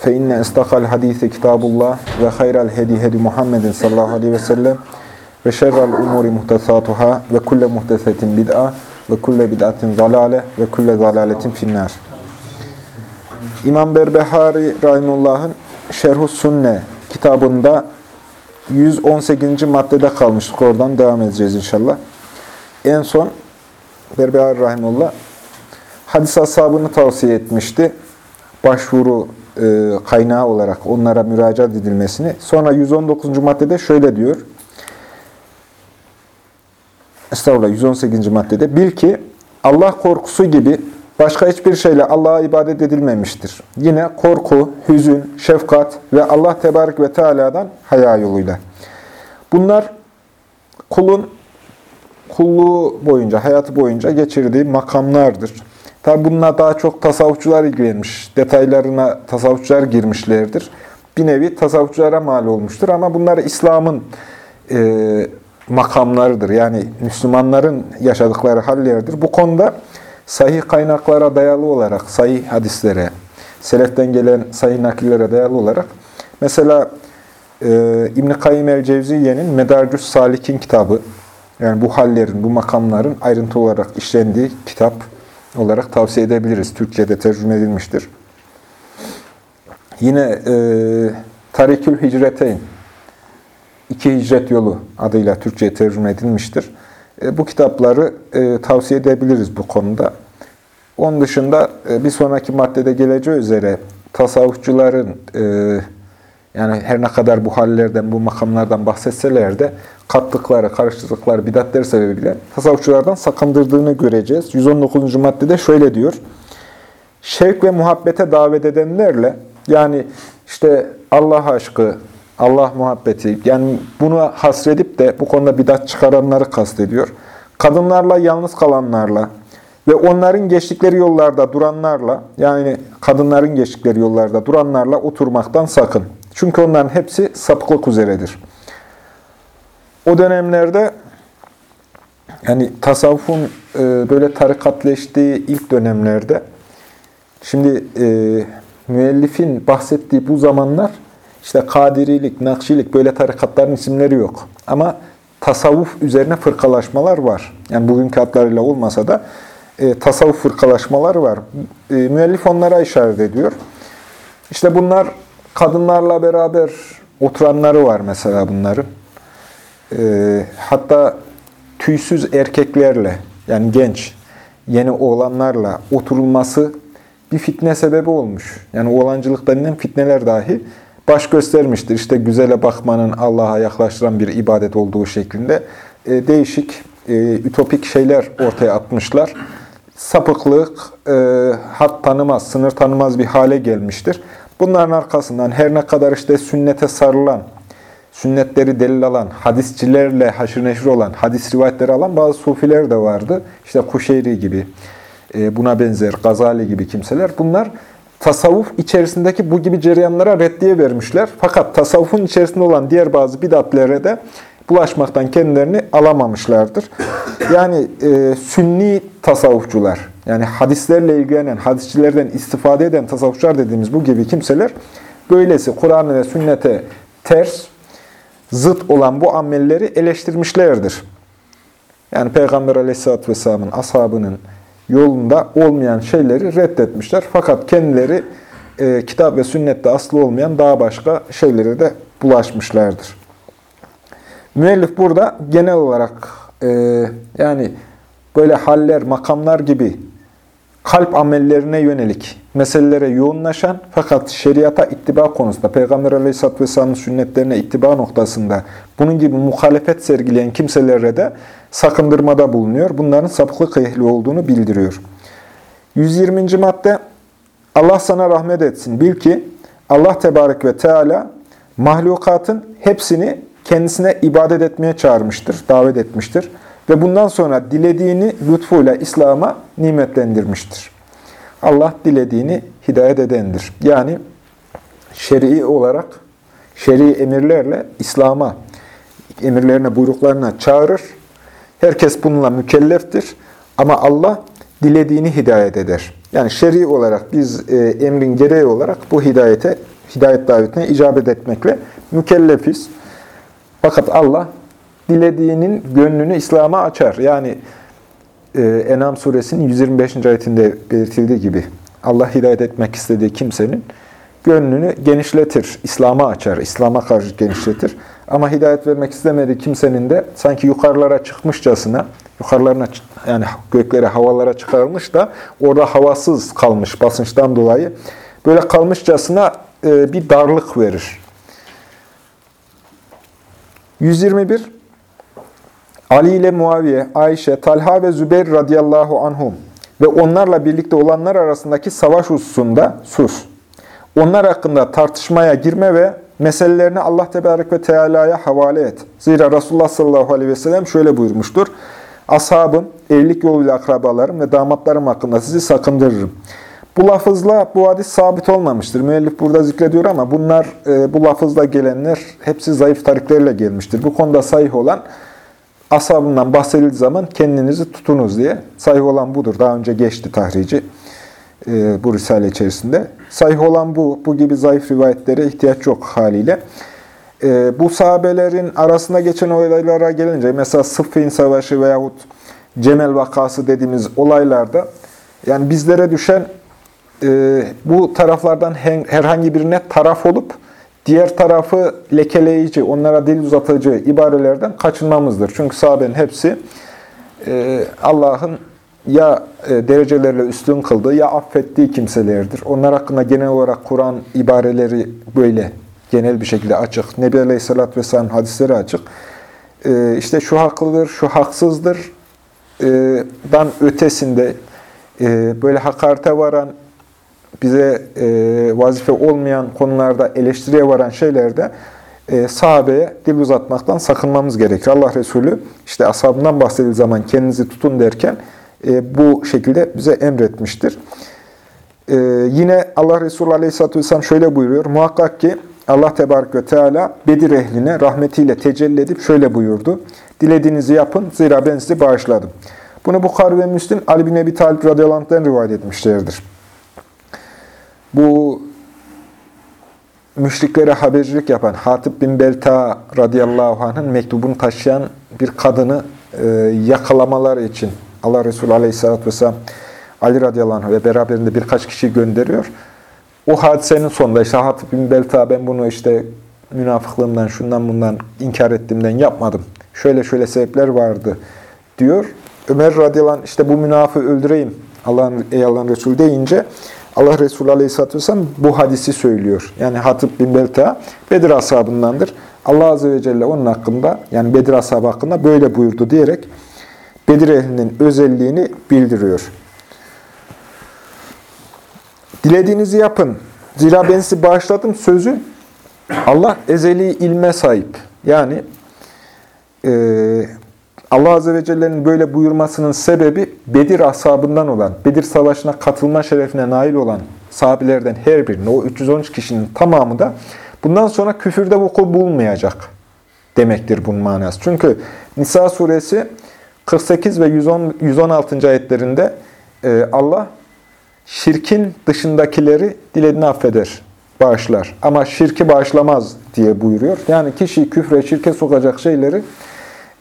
Fe inne istakal hadisi kitabullah ve hayral hedi hedi Muhammedin sallallahu aleyhi ve sellem ve şerrel umuri muhtesatuhâ ve kulle muhtesetin bid'a ve kulle bid'atin zalale ve kulle zalaletin finnâr. İmam Berbehari Rahimullah'ın Şerhu Sunne kitabında 118. maddede kalmıştık. Oradan devam edeceğiz inşallah. En son Berbehari Rahimullah hadis ashabını tavsiye etmişti. Başvuru kaynağı olarak onlara müracaat edilmesini. Sonra 119. maddede şöyle diyor. Estağfurullah 118. maddede. Bil ki Allah korkusu gibi başka hiçbir şeyle Allah'a ibadet edilmemiştir. Yine korku, hüzün, şefkat ve Allah Tebarek ve Teala'dan haya yoluyla. Bunlar kulun kulluğu boyunca, hayatı boyunca geçirdiği makamlardır. Tabi bununla daha çok tasavvufçular ilgilenmiş. Detaylarına tasavvufçular girmişlerdir. Bir nevi tasavvufçulara mal olmuştur. Ama bunlar İslam'ın e, makamlarıdır. Yani Müslümanların yaşadıkları hallerdir. Bu konuda sahih kaynaklara dayalı olarak, sahih hadislere, seleften gelen sahih nakillere dayalı olarak, mesela e, İbn-i Kayyim el-Cevziye'nin Medarcus Salik'in kitabı, yani bu hallerin, bu makamların ayrıntı olarak işlendiği kitap, olarak tavsiye edebiliriz. Türkçe'de tercüme edilmiştir. Yine e, Tarikül Hicreteyn, İki Hicret Yolu adıyla Türkçe'ye tercüme edilmiştir. E, bu kitapları e, tavsiye edebiliriz bu konuda. Onun dışında e, bir sonraki maddede geleceği üzere tasavvufçuların e, yani her ne kadar bu hallerden, bu makamlardan bahsetseler de kattıkları, karıştırdıkları bidatleri sebebiyle tasavvufçulardan sakındırdığını göreceğiz. 119. maddede şöyle diyor. Şevk ve muhabbete davet edenlerle yani işte Allah aşkı, Allah muhabbeti yani bunu hasredip de bu konuda bidat çıkaranları kastediyor. Kadınlarla yalnız kalanlarla ve onların geçtikleri yollarda duranlarla yani kadınların geçtikleri yollarda duranlarla oturmaktan sakın. Çünkü onların hepsi sapıklık üzeredir. O dönemlerde yani tasavvufun e, böyle tarikatleştiği ilk dönemlerde şimdi e, müellifin bahsettiği bu zamanlar işte Kadirilik, Nakşilik böyle tarikatların isimleri yok. Ama tasavvuf üzerine fırkalaşmalar var. Yani bugünkü adlarıyla olmasa da e, tasavvuf fırkalaşmaları var. E, müellif onlara işaret ediyor. İşte bunlar kadınlarla beraber oturanları var mesela bunların. E, hatta tüysüz erkeklerle yani genç, yeni oğlanlarla oturulması bir fitne sebebi olmuş. Yani oğlancılık denilen fitneler dahi baş göstermiştir. İşte güzele bakmanın Allah'a yaklaştıran bir ibadet olduğu şeklinde e, değişik, e, ütopik şeyler ortaya atmışlar. Sapıklık, e, hat tanımaz, sınır tanımaz bir hale gelmiştir. Bunların arkasından her ne kadar işte sünnete sarılan, sünnetleri delil alan, hadisçilerle haşır neşir olan, hadis rivayetleri alan bazı sufiler de vardı. İşte Kuşeyri gibi, e, buna benzer, Gazali gibi kimseler. Bunlar tasavvuf içerisindeki bu gibi cereyanlara reddiye vermişler. Fakat tasavvufun içerisinde olan diğer bazı bidatlere de bulaşmaktan kendilerini alamamışlardır. Yani e, sünni tasavvufçular, yani hadislerle ilgilenen, hadisçilerden istifade eden tasavvufçular dediğimiz bu gibi kimseler, böylesi Kur'an ve sünnete ters, zıt olan bu amelleri eleştirmişlerdir. Yani Peygamber aleyhisselatü vesselamın ashabının yolunda olmayan şeyleri reddetmişler. Fakat kendileri e, kitap ve sünnette aslı olmayan daha başka şeylere de bulaşmışlardır. Müellif burada genel olarak e, yani böyle haller, makamlar gibi kalp amellerine yönelik meselelere yoğunlaşan fakat şeriata ittiba konusunda, Peygamber Aleyhisselatü Vesselam'ın sünnetlerine ittiba noktasında bunun gibi muhalefet sergileyen kimselere de sakındırmada bulunuyor. Bunların sapıklık ehli olduğunu bildiriyor. 120. madde Allah sana rahmet etsin. Bil ki Allah Tebarek ve Teala mahlukatın hepsini kendisine ibadet etmeye çağırmıştır, davet etmiştir. Ve bundan sonra dilediğini lütfuyla İslam'a nimetlendirmiştir. Allah dilediğini hidayet edendir. Yani şer'i olarak, şer'i emirlerle İslam'a, emirlerine, buyruklarına çağırır. Herkes bununla mükelleftir. Ama Allah dilediğini hidayet eder. Yani şer'i olarak biz e, emrin gereği olarak bu hidayete, hidayet davetine icabet etmekle mükellefiz. Fakat Allah dilediğinin gönlünü İslam'a açar. Yani e, Enam suresinin 125. ayetinde belirtildiği gibi Allah hidayet etmek istediği kimsenin gönlünü genişletir, İslam'a açar, İslam'a karşı genişletir. Ama hidayet vermek istemediği kimsenin de sanki yukarılara çıkmışçasına, yukarılarına yani göklere, havalara çıkarılmış da orada havasız kalmış basınçtan dolayı böyle kalmışçasına e, bir darlık verir. 121 Ali ile Muaviye, Ayşe, Talha ve Zübeyir radıyallahu anhum ve onlarla birlikte olanlar arasındaki savaş hususunda sus. Onlar hakkında tartışmaya girme ve meselelerini Allah Tebarek ve Teala'ya havale et. Zira Resulullah sallallahu aleyhi ve sellem şöyle buyurmuştur. Ashabım, evlilik yoluyla akrabalarım ve damatlarım hakkında sizi sakındırırım. Bu lafızla bu hadis sabit olmamıştır. Müellif burada zikrediyor ama bunlar e, bu lafızla gelenler hepsi zayıf tariklerle gelmiştir. Bu konuda sahih olan ashabından bahsedildiği zaman kendinizi tutunuz diye. Sahih olan budur. Daha önce geçti tahrici e, bu risale içerisinde. Sahih olan bu. Bu gibi zayıf rivayetlere ihtiyaç yok haliyle. E, bu sahabelerin arasında geçen olaylara gelince, mesela Sıffin Savaşı veyahut Cemel vakası dediğimiz olaylarda, yani bizlere düşen e, bu taraflardan herhangi birine taraf olup, diğer tarafı lekeleyici, onlara dil uzatıcı ibarelerden kaçınmamızdır. Çünkü sahabenin hepsi e, Allah'ın ya e, derecelerle üstün kıldığı ya affettiği kimselerdir. Onlar hakkında genel olarak Kur'an ibareleri böyle genel bir şekilde açık. Nebi Aleyhisselatü Vesselam hadisleri açık. E, işte şu haklıdır, şu haksızdır dan ötesinde böyle hakarete varan, bize vazife olmayan konularda eleştiriye varan şeylerde sahabeye dil uzatmaktan sakınmamız gerekir. Allah Resulü işte ashabından bahsedildiği zaman kendinizi tutun derken e, bu şekilde bize emretmiştir. E, yine Allah Resulü Aleyhisselatü Vesselam şöyle buyuruyor. Muhakkak ki Allah Tebarek ve Teala Bedir ehline rahmetiyle tecelli edip şöyle buyurdu. Dilediğinizi yapın, zira ben sizi bağışladım. Bunu Bukhari ve Müslim Ali bin Ebi Talib radıyallahu rivayet etmişlerdir. Bu müşriklere habercilik yapan Hatip bin Belta radıyallahu anh'ın mektubunu taşıyan bir kadını e, yakalamalar için Allah Resulü Aleyhisselatü Vesselam Ali radıyallahu anh ve beraberinde birkaç kişi gönderiyor. O hadisenin sonunda işte Hatip bin Belta ben bunu işte münafıklığımdan, şundan bundan inkar ettiğimden yapmadım. Şöyle şöyle sebepler vardı diyor. Ömer radıyallahu anh işte bu münafığı öldüreyim Allah'ın ey Allah'ın Resulü deyince Allah Resulü Aleyhisselatü Vesselam bu hadisi söylüyor. Yani Hatip bin Belta Bedir ashabındandır. Allah Azze ve Celle onun hakkında yani Bedir ashabı hakkında böyle buyurdu diyerek Bedir ehlinin özelliğini bildiriyor. Dilediğinizi yapın. Zira ben sizi bağışladım sözü Allah ezeli ilme sahip. Yani e, Allah Azze ve Celle'nin böyle buyurmasının sebebi Bedir ashabından olan, Bedir Savaşı'na katılma şerefine nail olan sahabilerden her birinin, o 313 kişinin tamamı da bundan sonra küfürde vuku bulmayacak demektir bunun manası. Çünkü Nisa suresi 48 ve 110, 116. ayetlerinde e, Allah şirkin dışındakileri dilediğini affeder, bağışlar. Ama şirki bağışlamaz diye buyuruyor. Yani kişi küfre, şirke sokacak şeyleri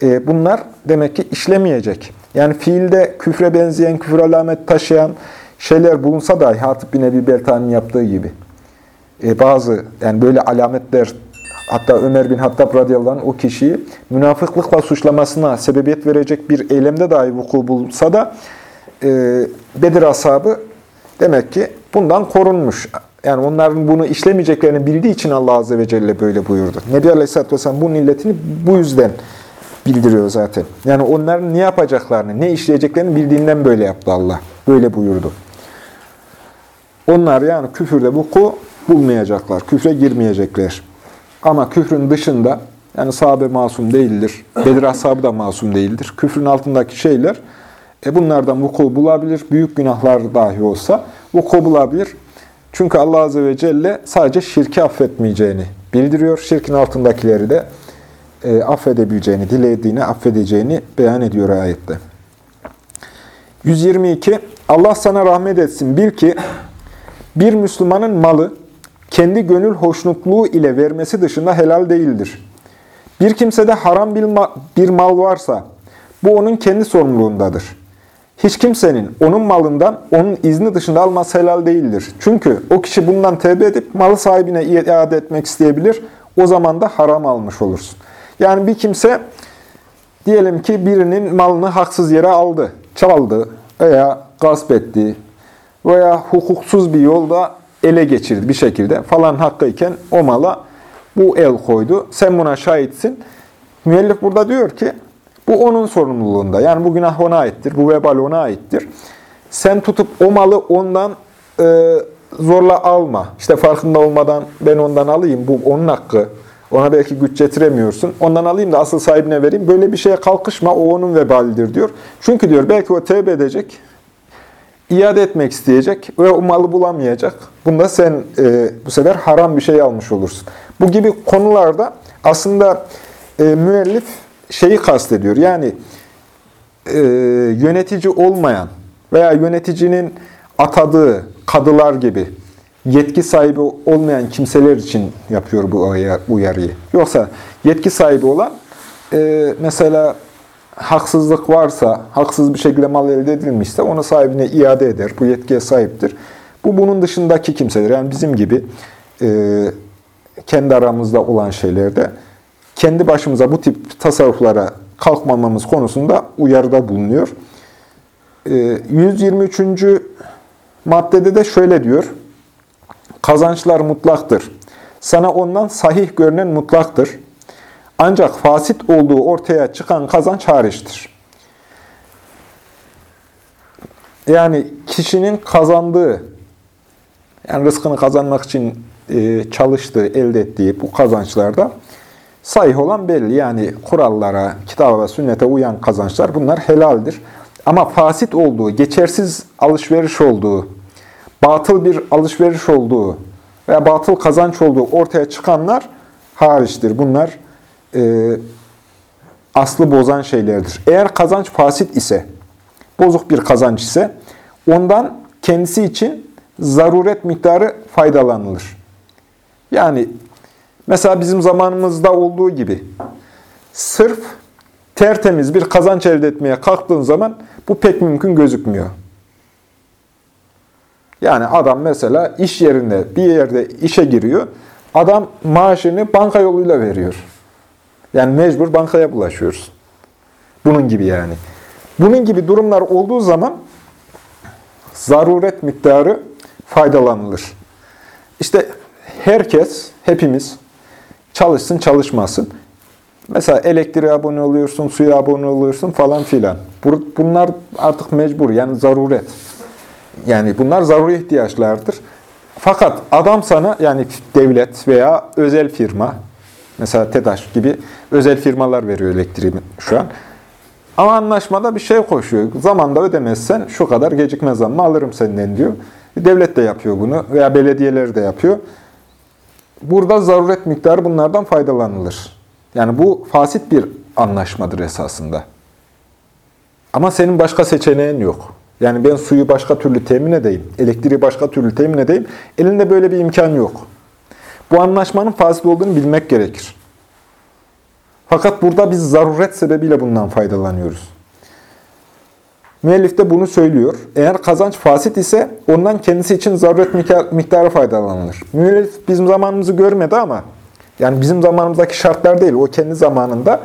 e, bunlar demek ki işlemeyecek. Yani fiilde küfre benzeyen, küfür alamet taşıyan şeyler bulunsa dahi Hatip bin Ebi Belta'nın yaptığı gibi. E, bazı yani böyle alametler hatta Ömer bin Hattab radıyallahu anh o kişiyi münafıklıkla suçlamasına sebebiyet verecek bir eylemde dahi vuku bulsa da e, Bedir ashabı demek ki bundan korunmuş. Yani onların bunu işlemeyeceklerini bildiği için Allah Azze ve Celle böyle buyurdu. Nebi Aleyhisselatü Vesselam bunun illetini bu yüzden bildiriyor zaten. Yani onların ne yapacaklarını, ne işleyeceklerini bildiğinden böyle yaptı Allah. Böyle buyurdu. Onlar yani küfürde vuku bulmayacaklar, küfre girmeyecekler. Ama küfrün dışında Yani sahabe masum değildir. Bedir ashabı da masum değildir. Küfrün altındaki şeyler e bunlardan vuku bulabilir. Büyük günahlar dahi olsa vuku bulabilir. Çünkü Allah Azze ve Celle sadece şirki affetmeyeceğini bildiriyor. Şirkin altındakileri de e, affedebileceğini, dilediğini affedeceğini beyan ediyor ayette. 122. Allah sana rahmet etsin. Bil ki bir Müslümanın malı kendi gönül hoşnutluğu ile vermesi dışında helal değildir. Bir kimsede haram bir mal varsa bu onun kendi sorumluluğundadır. Hiç kimsenin onun malından onun izni dışında alması helal değildir. Çünkü o kişi bundan tevbe edip malı sahibine iade etmek isteyebilir. O zaman da haram almış olursun. Yani bir kimse diyelim ki birinin malını haksız yere aldı, çaldı veya gasp etti veya hukuksuz bir yolda ele geçirdi bir şekilde falan hakkıyken o mala bu el koydu. Sen buna şahitsin. Müellif burada diyor ki bu onun sorumluluğunda. Yani bu günah ona aittir. Bu vebal ona aittir. Sen tutup o malı ondan e, zorla alma. İşte farkında olmadan ben ondan alayım. Bu onun hakkı. Ona belki güç getiremiyorsun. Ondan alayım da asıl sahibine vereyim. Böyle bir şeye kalkışma. O onun vebalidir diyor. Çünkü diyor belki o tevbe edecek. iade etmek isteyecek ve o malı bulamayacak. Bunda sen e, bu sefer haram bir şey almış olursun. Bu gibi konularda aslında e, müellif şeyi kastediyor. Yani e, yönetici olmayan veya yöneticinin atadığı kadılar gibi yetki sahibi olmayan kimseler için yapıyor bu uyarıyı. Yoksa yetki sahibi olan e, mesela haksızlık varsa, haksız bir şekilde mal elde edilmişse onu sahibine iade eder. Bu yetkiye sahiptir. Bu bunun dışındaki kimseler. Yani bizim gibi e, kendi aramızda olan şeylerde kendi başımıza bu tip tasarruflara kalkmamamız konusunda uyarıda bulunuyor. 123. Ee, maddede de şöyle diyor. Kazançlar mutlaktır. Sana ondan sahih görünen mutlaktır. Ancak fasit olduğu ortaya çıkan kazanç hariçtir. Yani kişinin kazandığı, yani rızkını kazanmak için e, çalıştığı, elde ettiği bu kazançlarda Sahih olan belli. Yani kurallara, kitaba ve sünnete uyan kazançlar bunlar helaldir. Ama fasit olduğu, geçersiz alışveriş olduğu, batıl bir alışveriş olduğu veya batıl kazanç olduğu ortaya çıkanlar hariçtir. Bunlar e, aslı bozan şeylerdir. Eğer kazanç fasit ise, bozuk bir kazanç ise ondan kendisi için zaruret miktarı faydalanılır. Yani Mesela bizim zamanımızda olduğu gibi sırf tertemiz bir kazanç elde etmeye kalktığın zaman bu pek mümkün gözükmüyor. Yani adam mesela iş yerinde bir yerde işe giriyor. Adam maaşını banka yoluyla veriyor. Yani mecbur bankaya bulaşıyoruz. Bunun gibi yani. Bunun gibi durumlar olduğu zaman zaruret miktarı faydalanılır. İşte herkes, hepimiz Çalışsın çalışmasın. Mesela elektriğe abone oluyorsun, suya abone oluyorsun falan filan. Bunlar artık mecbur yani zaruret. Yani bunlar zaruri ihtiyaçlardır. Fakat adam sana yani devlet veya özel firma, mesela TEDAŞ gibi özel firmalar veriyor elektriği şu an. Ama anlaşmada bir şey koşuyor. Zamanda ödemezsen şu kadar gecikme zammı alırım senden diyor. Devlet de yapıyor bunu veya belediyeler de yapıyor. Burada zaruret miktarı bunlardan faydalanılır. Yani bu fasit bir anlaşmadır esasında. Ama senin başka seçeneğin yok. Yani ben suyu başka türlü temin edeyim, elektriği başka türlü temin edeyim. Elinde böyle bir imkan yok. Bu anlaşmanın fasit olduğunu bilmek gerekir. Fakat burada biz zaruret sebebiyle bundan faydalanıyoruz. Müellif de bunu söylüyor. Eğer kazanç fasit ise ondan kendisi için zaruret miktarı faydalanılır. Müellif bizim zamanımızı görmedi ama yani bizim zamanımızdaki şartlar değil. O kendi zamanında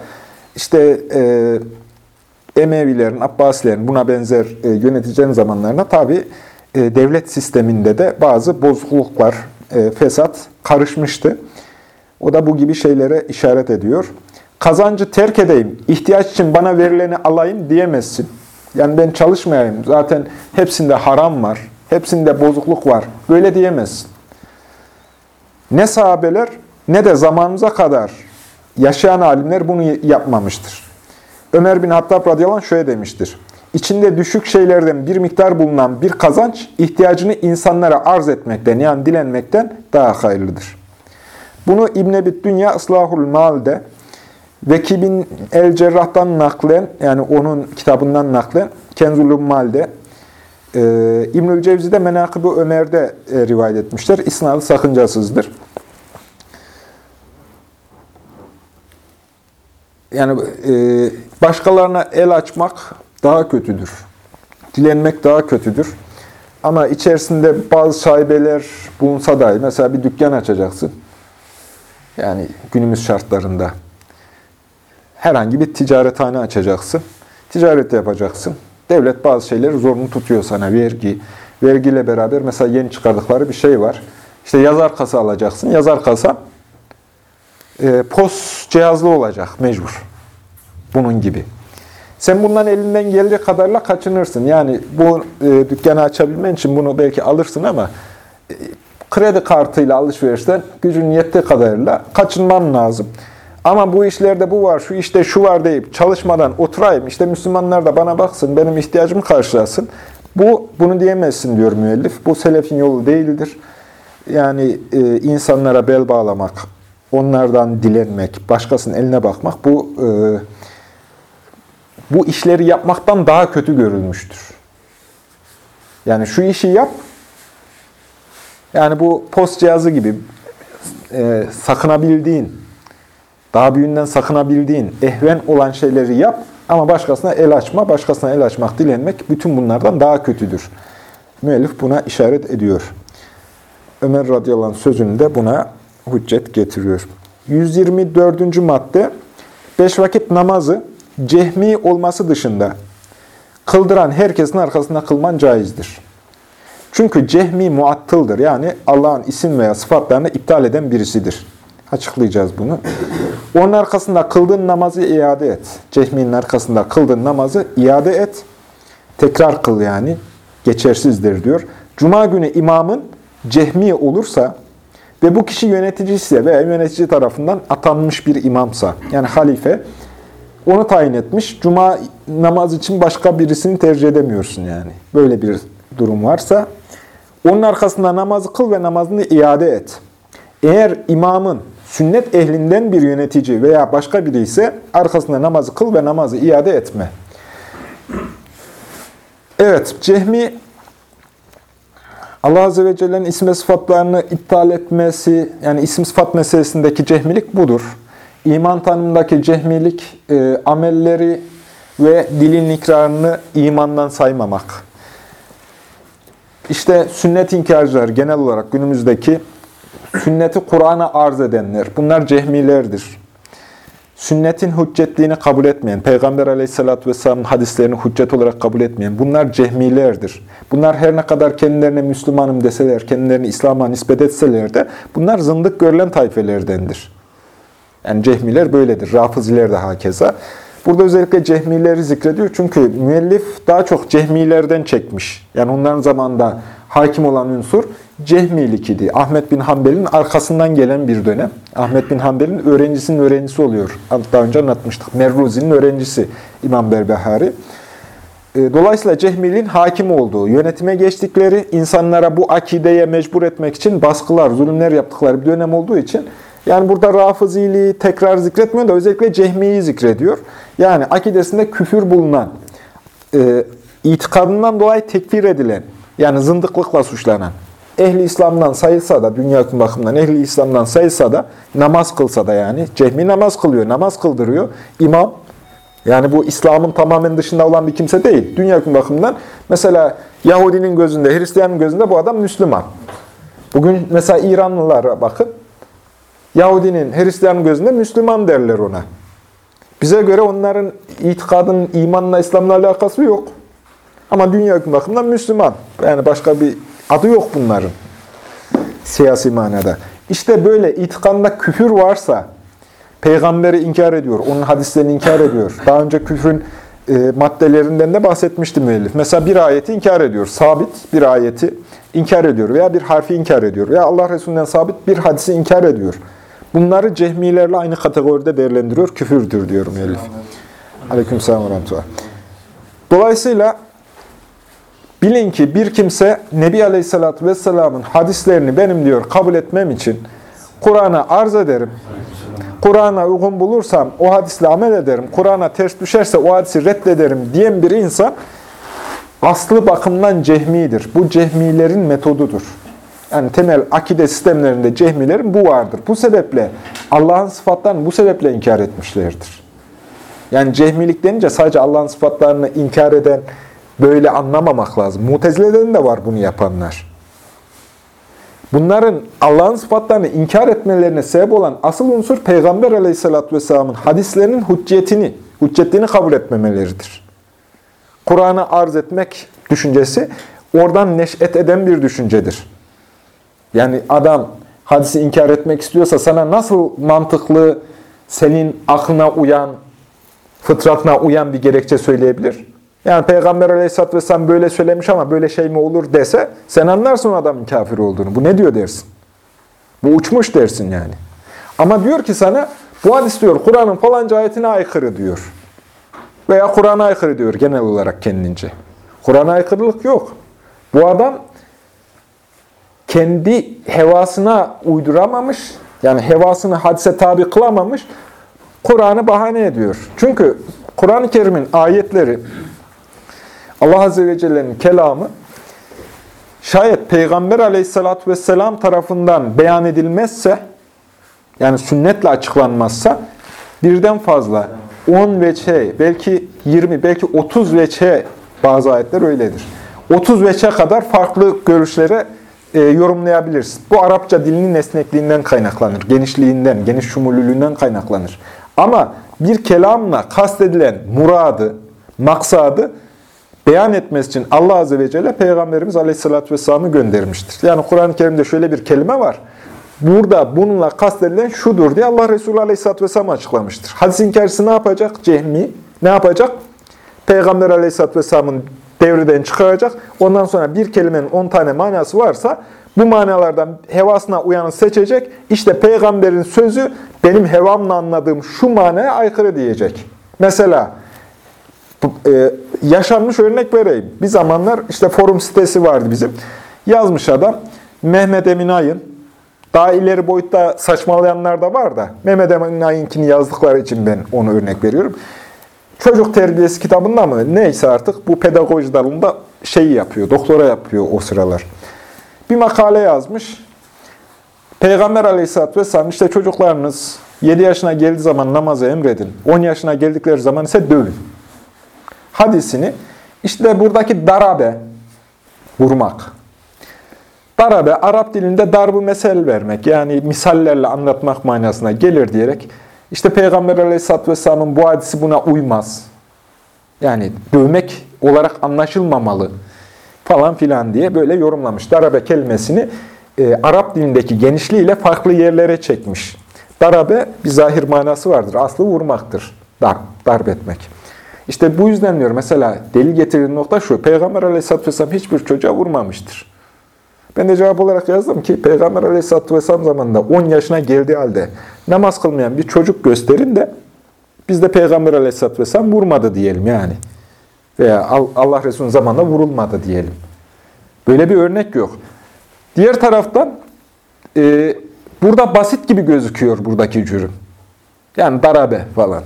işte e, Emevilerin, Abbasilerin buna benzer e, yöneticilerin zamanlarına tabi e, devlet sisteminde de bazı bozukluklar, e, fesat karışmıştı. O da bu gibi şeylere işaret ediyor. Kazancı terk edeyim, ihtiyaç için bana verileni alayım diyemezsin. Yani ben çalışmayayım. Zaten hepsinde haram var. Hepsinde bozukluk var. Böyle diyemezsin. Ne sahabeler ne de zamanımıza kadar yaşayan alimler bunu yapmamıştır. Ömer bin Hattab radıyallahu anh şöyle demiştir. İçinde düşük şeylerden bir miktar bulunan bir kazanç, ihtiyacını insanlara arz etmekten yani dilenmekten daha hayırlıdır. Bunu İbn-i Dünya Islahul Mal'de Vekibin El Cerrah'tan naklen, yani onun kitabından naklen, Kenzulun Mal'de, e, İbnül Cevzi'de Menakıb-ı Ömer'de e, rivayet etmişler. İsnadı sakıncasızdır. Yani e, başkalarına el açmak daha kötüdür. Dilenmek daha kötüdür. Ama içerisinde bazı sahibeler bulunsa dahi, mesela bir dükkan açacaksın. Yani günümüz şartlarında herhangi bir ticarethane açacaksın. Ticaret yapacaksın. Devlet bazı şeyleri zorunlu tutuyor sana. Vergi, vergiyle beraber mesela yeni çıkardıkları bir şey var. İşte yazar kasa alacaksın. Yazar kasa e, pos cihazlı olacak mecbur. Bunun gibi. Sen bundan elinden gelecek kadarla kaçınırsın. Yani bu e, dükkanı açabilmen için bunu belki alırsın ama e, kredi kartıyla alışverişten gücün yettiği kadarıyla kaçınman lazım. Ama bu işlerde bu var, şu işte şu var deyip çalışmadan oturayım, işte Müslümanlar da bana baksın, benim ihtiyacımı karşılasın. Bu, bunu diyemezsin diyor müellif. Bu selefin yolu değildir. Yani e, insanlara bel bağlamak, onlardan dilenmek, başkasının eline bakmak, bu e, bu işleri yapmaktan daha kötü görülmüştür. Yani şu işi yap, yani bu post cihazı gibi e, sakınabildiğin, daha büyüğünden sakınabildiğin, ehven olan şeyleri yap ama başkasına el açma, başkasına el açmak, dilenmek bütün bunlardan daha kötüdür. Müellif buna işaret ediyor. Ömer radıyallahu anh sözünde buna hüccet getiriyor. 124. madde, beş vakit namazı cehmi olması dışında kıldıran herkesin arkasında kılman caizdir. Çünkü cehmi muattıldır. Yani Allah'ın isim veya sıfatlarını iptal eden birisidir. Açıklayacağız bunu. Onun arkasında kıldığın namazı iade et. Cehminin arkasında kıldığın namazı iade et. Tekrar kıl yani. Geçersizdir diyor. Cuma günü imamın cehmi olursa ve bu kişi yönetici ise veya yönetici tarafından atanmış bir imamsa, yani halife, onu tayin etmiş. Cuma namaz için başka birisini tercih edemiyorsun yani. Böyle bir durum varsa, onun arkasında namazı kıl ve namazını iade et. Eğer imamın sünnet ehlinden bir yönetici veya başka biri ise arkasında namazı kıl ve namazı iade etme. Evet, cehmi Allah Azze ve Celle'nin isim ve sıfatlarını iptal etmesi, yani isim sıfat meselesindeki cehmilik budur. İman tanımındaki cehmilik, e, amelleri ve dilin ikrarını imandan saymamak. İşte sünnet inkarcılar genel olarak günümüzdeki sünneti Kur'an'a arz edenler, bunlar cehmilerdir. Sünnetin hüccetliğini kabul etmeyen, Peygamber aleyhissalatü vesselamın hadislerini hüccet olarak kabul etmeyen, bunlar cehmilerdir. Bunlar her ne kadar kendilerine Müslümanım deseler, kendilerini İslam'a nispet etseler de, bunlar zındık görülen tayfelerdendir. Yani cehmiler böyledir, rafıziler de hakeza. Burada özellikle cehmileri zikrediyor çünkü müellif daha çok cehmilerden çekmiş. Yani onların zamanında hakim olan unsur cehmilik idi. Ahmet bin Hanbel'in arkasından gelen bir dönem. Ahmet bin Hanbel'in öğrencisinin öğrencisi oluyor. Daha önce anlatmıştık. Merruzi'nin öğrencisi İmam Berbehari. E, dolayısıyla cehmiliğin hakim olduğu, yönetime geçtikleri, insanlara bu akideye mecbur etmek için baskılar, zulümler yaptıkları bir dönem olduğu için yani burada rafıziliği tekrar zikretmiyor da özellikle cehmiyi zikrediyor. Yani akidesinde küfür bulunan, e, itikadından dolayı tekfir edilen, yani zındıklıkla suçlanan, ehli İslam'dan sayılsa da, dünya bakımından ehli İslam'dan sayılsa da, namaz kılsa da yani, cehmi namaz kılıyor, namaz kıldırıyor. İmam, yani bu İslam'ın tamamen dışında olan bir kimse değil. Dünya bakımından mesela Yahudinin gözünde, Hristiyanın gözünde bu adam Müslüman. Bugün mesela İranlılara bakın, Yahudinin, Hristiyanın gözünde Müslüman derler ona. Bize göre onların itikadın, imanla, İslam'la alakası yok. Ama dünya bakımından Müslüman. Yani başka bir adı yok bunların. Siyasi manada. İşte böyle itikanda küfür varsa, peygamberi inkar ediyor, onun hadislerini inkar ediyor. Daha önce küfrün e, maddelerinden de bahsetmiştim müellif. Mesela bir ayeti inkar ediyor. Sabit bir ayeti inkar ediyor veya bir harfi inkar ediyor veya Allah Resulü'nden sabit bir hadisi inkar ediyor. Bunları cehmilerle aynı kategoride değerlendiriyor. Küfürdür diyorum Elif. Aleykümselam ve rahmetullah. Dolayısıyla bilin ki bir kimse Nebi Aleyhisselatü Vesselam'ın hadislerini benim diyor kabul etmem için Kur'an'a arz ederim. Kur'an'a uygun bulursam o hadisle amel ederim. Kur'an'a ters düşerse o hadisi reddederim diyen bir insan aslı bakımdan cehmidir. Bu cehmilerin metodudur. Yani temel akide sistemlerinde cehmilerin bu vardır. Bu sebeple Allah'ın sıfatlarını bu sebeple inkar etmişlerdir. Yani cehmilik denince sadece Allah'ın sıfatlarını inkar eden böyle anlamamak lazım. Mutezile'den de var bunu yapanlar. Bunların Allah'ın sıfatlarını inkar etmelerine sebep olan asıl unsur Peygamber aleyhissalatü vesselamın hadislerinin hüccetini, hüccetliğini kabul etmemeleridir. Kur'an'ı arz etmek düşüncesi oradan neş'et eden bir düşüncedir. Yani adam hadisi inkar etmek istiyorsa sana nasıl mantıklı, senin aklına uyan, fıtratına uyan bir gerekçe söyleyebilir? Yani Peygamber Aleyhisselatü Vesselam böyle söylemiş ama böyle şey mi olur dese sen anlarsın o adamın kafir olduğunu. Bu ne diyor dersin? Bu uçmuş dersin yani. Ama diyor ki sana bu hadis diyor Kur'an'ın falanca ayetine aykırı diyor. Veya Kur'an'a aykırı diyor genel olarak kendince. Kur'an'a aykırılık yok. Bu adam kendi hevasına uyduramamış, yani hevasını hadise tabi kılamamış, Kur'an'ı bahane ediyor. Çünkü Kur'an-ı Kerim'in ayetleri, Allah Azze ve Celle'nin kelamı, şayet Peygamber aleyhissalatü vesselam tarafından beyan edilmezse, yani sünnetle açıklanmazsa, birden fazla 10 veçe, belki 20, belki 30 veçe bazı ayetler öyledir. 30 veçe kadar farklı görüşlere e, yorumlayabilirsin. Bu Arapça dilinin esnekliğinden kaynaklanır, genişliğinden, geniş şumulülüğünden kaynaklanır. Ama bir kelamla kastedilen muradı, maksadı beyan etmesi için Allah Azze ve Celle Peygamberimiz Aleyhisselatü Vesselam'ı göndermiştir. Yani Kur'an-ı Kerim'de şöyle bir kelime var. Burada bununla kastedilen şudur diye Allah Resulü Aleyhisselatü Vesselam açıklamıştır. Hadis inkarcısı ne yapacak? Cehmi ne yapacak? Peygamber Aleyhisselatü Vesselam'ın devreden çıkaracak. Ondan sonra bir kelimenin 10 tane manası varsa bu manalardan hevasına uyanı seçecek. İşte peygamberin sözü benim hevamla anladığım şu manaya aykırı diyecek. Mesela e, yaşanmış örnek vereyim. Bir zamanlar işte forum sitesi vardı bizim. Yazmış adam Mehmet Emin Ay'ın daha ileri boyutta saçmalayanlar da var da Mehmet Emin Ay'ınkini yazdıkları için ben onu örnek veriyorum. Çocuk terbiyesi kitabında mı neyse artık bu pedagoji dalında şeyi yapıyor, doktora yapıyor o sıralar. Bir makale yazmış. Peygamber aleyhissalatü vesselam işte çocuklarınız 7 yaşına geldiği zaman namazı emredin. 10 yaşına geldikleri zaman ise dövün. Hadisini işte buradaki darabe, vurmak. Darabe, Arap dilinde darbu mesel vermek, yani misallerle anlatmak manasına gelir diyerek, işte Peygamber Aleyhisselatü Vesselam'ın bu hadisi buna uymaz. Yani dövmek olarak anlaşılmamalı falan filan diye böyle yorumlamış. Darabe kelimesini e, Arap dilindeki genişliğiyle farklı yerlere çekmiş. Darabe bir zahir manası vardır. Aslı vurmaktır. Dar, darp etmek. İşte bu yüzden diyor mesela delil getirdiği nokta şu. Peygamber Aleyhisselatü Vesselam hiçbir çocuğa vurmamıştır. Ben de cevap olarak yazdım ki Peygamber Aleyhisselatü Vesselam zamanında 10 yaşına geldiği halde namaz kılmayan bir çocuk gösterin de biz de Peygamber Aleyhisselatü Vesselam vurmadı diyelim yani. Veya Allah Resulü'nün zamanında vurulmadı diyelim. Böyle bir örnek yok. Diğer taraftan e, burada basit gibi gözüküyor buradaki cürüm. Yani darabe falan.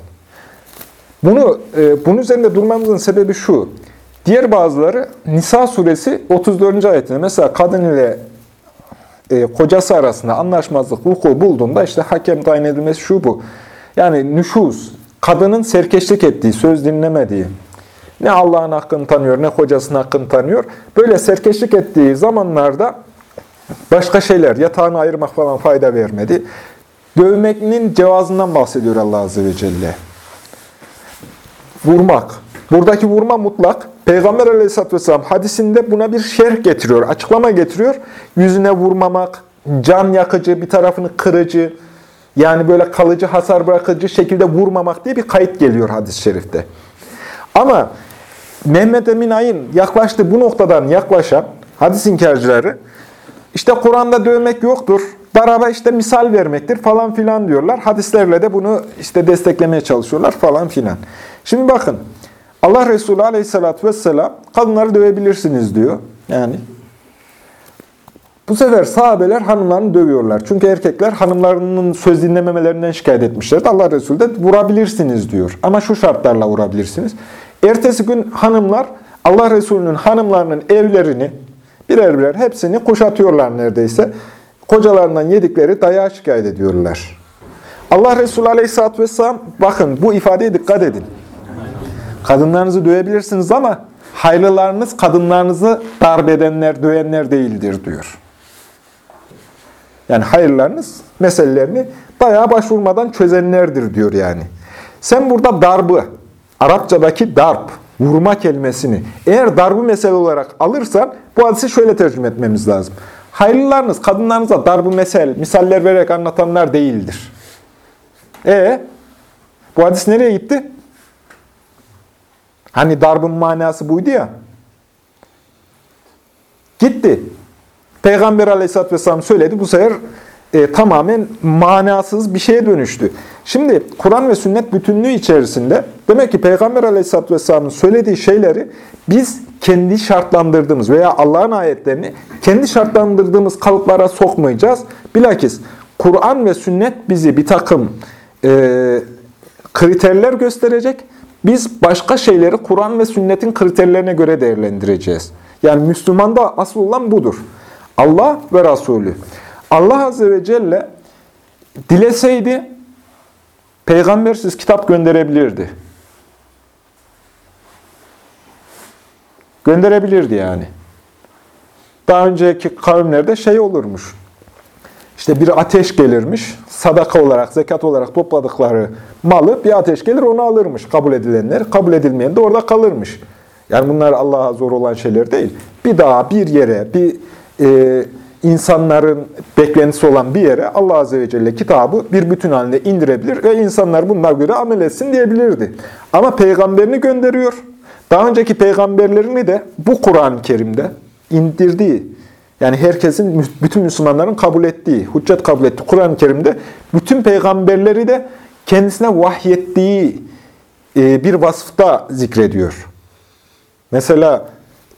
Bunu e, bunun üzerinde durmamızın sebebi şu. Diğer bazıları Nisa suresi 34. ayetinde mesela kadın ile e, kocası arasında anlaşmazlık vuku bulduğunda işte hakem tayin edilmesi şu bu. Yani nüşuz, kadının serkeşlik ettiği, söz dinlemediği, ne Allah'ın hakkını tanıyor, ne kocasının hakkını tanıyor. Böyle serkeşlik ettiği zamanlarda başka şeyler, yatağını ayırmak falan fayda vermedi. Dövmekinin cevazından bahsediyor Allah Azze ve Celle. Vurmak. Buradaki vurma mutlak. Peygamber Aleyhisselatü Vesselam hadisinde buna bir şerh getiriyor, açıklama getiriyor. Yüzüne vurmamak, can yakıcı, bir tarafını kırıcı, yani böyle kalıcı, hasar bırakıcı şekilde vurmamak diye bir kayıt geliyor hadis-i şerifte. Ama Mehmet Emin Ay'ın yaklaştığı bu noktadan yaklaşan hadis inkarcıları, işte Kur'an'da dövmek yoktur, Daraba işte misal vermektir falan filan diyorlar. Hadislerle de bunu işte desteklemeye çalışıyorlar falan filan. Şimdi bakın Allah Resulü aleyhissalatü vesselam kadınları dövebilirsiniz diyor. Yani bu sefer sahabeler hanımlarını dövüyorlar. Çünkü erkekler hanımlarının söz dinlememelerinden şikayet etmişlerdi. Allah Resulü de vurabilirsiniz diyor. Ama şu şartlarla vurabilirsiniz. Ertesi gün hanımlar Allah Resulü'nün hanımlarının evlerini birer birer hepsini kuşatıyorlar neredeyse. Kocalarından yedikleri dayağı şikayet ediyorlar. Allah Resulü Aleyhisselatü Vesselam bakın bu ifadeye dikkat edin. Kadınlarınızı dövebilirsiniz ama hayırlılarınız kadınlarınızı darp edenler, dövenler değildir diyor. Yani hayırlarınız meselelerini dayağa başvurmadan çözenlerdir diyor yani. Sen burada darbı, Arapçadaki darp, vurma kelimesini eğer darbı mesele olarak alırsan bu hadisi şöyle tercüme etmemiz lazım. Hayırlılarınız kadınlarınıza darbı mesel, misaller vererek anlatanlar değildir. E bu hadis nereye gitti? Hani darbın manası buydu ya. Gitti. Peygamber aleyhisselatü vesselam söyledi. Bu sefer e, tamamen manasız bir şeye dönüştü. Şimdi Kur'an ve sünnet bütünlüğü içerisinde demek ki Peygamber aleyhisselatü vesselamın söylediği şeyleri biz kendi şartlandırdığımız veya Allah'ın ayetlerini kendi şartlandırdığımız kalıplara sokmayacağız. Bilakis Kur'an ve sünnet bizi bir takım e, kriterler gösterecek. Biz başka şeyleri Kur'an ve sünnetin kriterlerine göre değerlendireceğiz. Yani Müslümanda asıl olan budur. Allah ve Resulü. Allah Azze ve Celle dileseydi peygambersiz kitap gönderebilirdi. Gönderebilirdi yani. Daha önceki kavimlerde şey olurmuş. İşte bir ateş gelirmiş, sadaka olarak, zekat olarak topladıkları malı bir ateş gelir onu alırmış kabul edilenler. Kabul edilmeyen de orada kalırmış. Yani bunlar Allah'a zor olan şeyler değil. Bir daha bir yere, bir e, insanların beklentisi olan bir yere Allah Azze ve Celle kitabı bir bütün halinde indirebilir ve insanlar bunlar göre amel etsin diyebilirdi. Ama peygamberini gönderiyor. Daha önceki peygamberlerini de bu Kur'an-ı Kerim'de indirdiği, yani herkesin, bütün Müslümanların kabul ettiği, hüccet kabul ettiği Kur'an-ı Kerim'de bütün peygamberleri de kendisine vahyettiği e, bir vasıfta zikrediyor. Mesela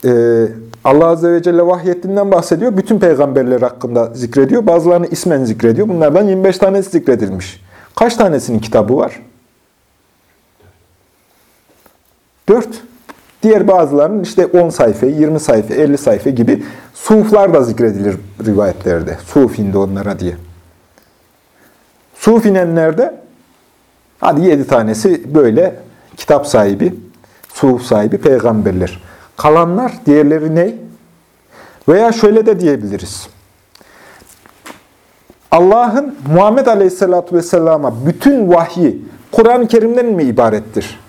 e, Allah Azze ve Celle vahyettiğinden bahsediyor. Bütün peygamberler hakkında zikrediyor. Bazılarını ismen zikrediyor. Bunlardan 25 tanesi zikredilmiş. Kaç tanesinin kitabı var? 4. Diğer bazılarının işte 10 sayfa, 20 sayfa, 50 sayfa gibi suflar da zikredilir rivayetlerde. Suf indi onlara diye. Suf inenlerde hadi 7 tanesi böyle kitap sahibi, suf sahibi peygamberler. Kalanlar diğerleri ne? Veya şöyle de diyebiliriz. Allah'ın Muhammed Aleyhisselatü Vesselam'a bütün vahyi Kur'an-ı Kerim'den mi ibarettir?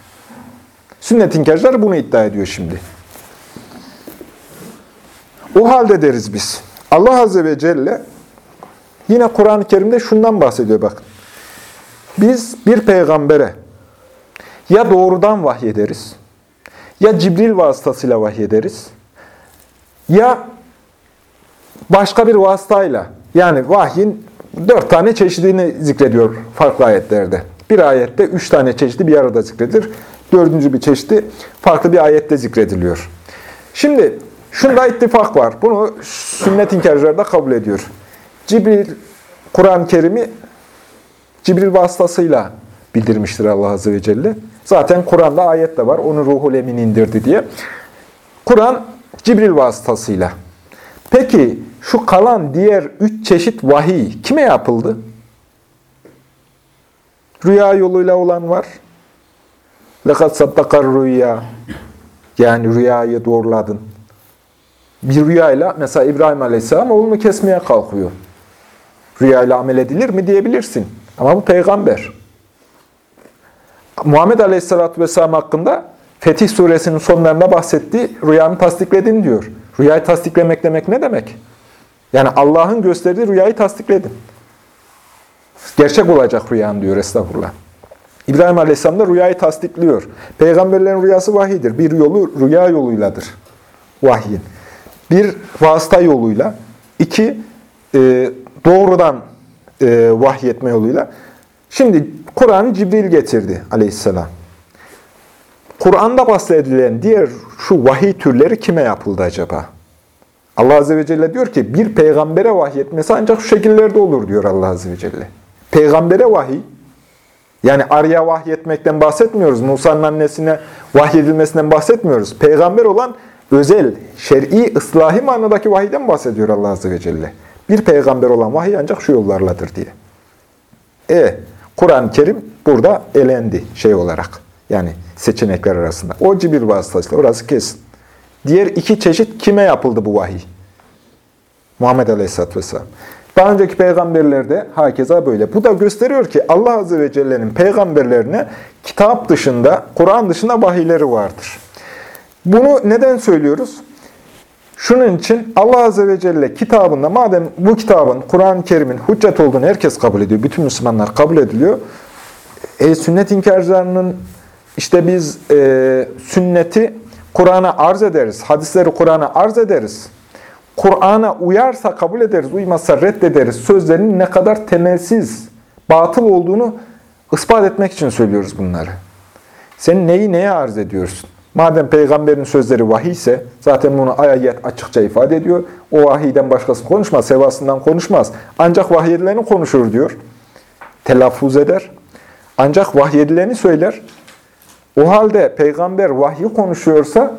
Sünnet inkarcıları bunu iddia ediyor şimdi. O halde deriz biz. Allah Azze ve Celle yine Kur'an-ı Kerim'de şundan bahsediyor bakın. Biz bir peygambere ya doğrudan vahyederiz, ya Cibril vasıtasıyla vahyederiz, ya başka bir vasıtayla, yani vahyin dört tane çeşidini zikrediyor farklı ayetlerde. Bir ayette üç tane çeşidi bir arada zikredilir. Dördüncü bir çeşidi farklı bir ayette zikrediliyor. Şimdi şunda ittifak var. Bunu sünnet inkarcıları da kabul ediyor. Cibril, Kur'an-ı Kerim'i Cibril vasıtasıyla bildirmiştir Allah Azze ve Celle. Zaten Kur'an'da ayet de var. Onu ruhul emin indirdi diye. Kur'an Cibril vasıtasıyla. Peki şu kalan diğer üç çeşit vahiy kime yapıldı? Rüya yoluyla olan var. لَقَدْ صَدَّقَ rüya Yani rüyayı doğruladın. Bir rüyayla mesela İbrahim Aleyhisselam oğlunu kesmeye kalkıyor. Rüyayla amel edilir mi diyebilirsin. Ama bu peygamber. Muhammed Aleyhisselatü Vesselam hakkında Fetih Suresinin sonlarında bahsettiği rüyanı tasdikledin diyor. Rüyayı tasdiklemek demek ne demek? Yani Allah'ın gösterdiği rüyayı tasdikledin. Gerçek olacak rüyan diyor estağfurullah. İbrahim Aleyhisselam da rüyayı tasdikliyor. Peygamberlerin rüyası vahidir. Bir yolu rüya yoluyladır. Vahyin. Bir vasıta yoluyla. iki e, doğrudan e, vahyetme yoluyla. Şimdi Kur'an'ı Cibril getirdi aleyhisselam. Kur'an'da bahsedilen diğer şu vahiy türleri kime yapıldı acaba? Allah Azze ve Celle diyor ki bir peygambere vahyetmesi ancak şu şekillerde olur diyor Allah Azze ve Celle. Peygambere vahiy, yani arıya vahyetmekten bahsetmiyoruz. Musa'nın annesine vahyedilmesinden bahsetmiyoruz. Peygamber olan özel, şer'i, ıslahi manadaki vahiyden bahsediyor Allah Azze ve Celle. Bir peygamber olan vahiy ancak şu yollarladır diye. E, Kur'an-ı Kerim burada elendi şey olarak. Yani seçenekler arasında. O Cibril vasıtasıyla orası kesin. Diğer iki çeşit kime yapıldı bu vahiy? Muhammed Aleyhisselatü Vesselam. Daha önceki peygamberlerde hakeza böyle. Bu da gösteriyor ki Allah Azze ve Celle'nin peygamberlerine kitap dışında, Kur'an dışında vahiyleri vardır. Bunu neden söylüyoruz? Şunun için Allah Azze ve Celle kitabında, madem bu kitabın, Kur'an-ı Kerim'in hüccet olduğunu herkes kabul ediyor, bütün Müslümanlar kabul ediliyor. E, sünnet inkarcılarının, işte biz e, sünneti Kur'an'a arz ederiz, hadisleri Kur'an'a arz ederiz. Kur'an'a uyarsa kabul ederiz, uymazsa reddederiz. Sözlerinin ne kadar temelsiz, batıl olduğunu ispat etmek için söylüyoruz bunları. Sen neyi neye arz ediyorsun? Madem peygamberin sözleri vahiy ise, zaten bunu ayet açıkça ifade ediyor. O vahiyden başkası konuşmaz, sevasından konuşmaz. Ancak vahyedileni konuşur diyor. Telaffuz eder. Ancak vahyedileni söyler. O halde peygamber vahyi konuşuyorsa,